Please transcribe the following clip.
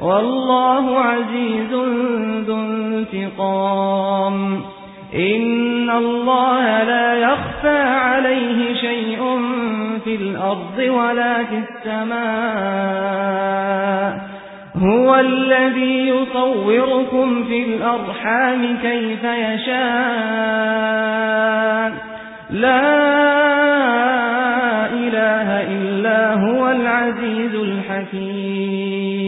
والله عزيز ذو انتقام. إن الله لا يخفى عليه شيء في الأرض ولا في السماء. هو الذي يصوركم في الأرحام كيف يشاء. لا إله إلا هو العزيز الحكيم.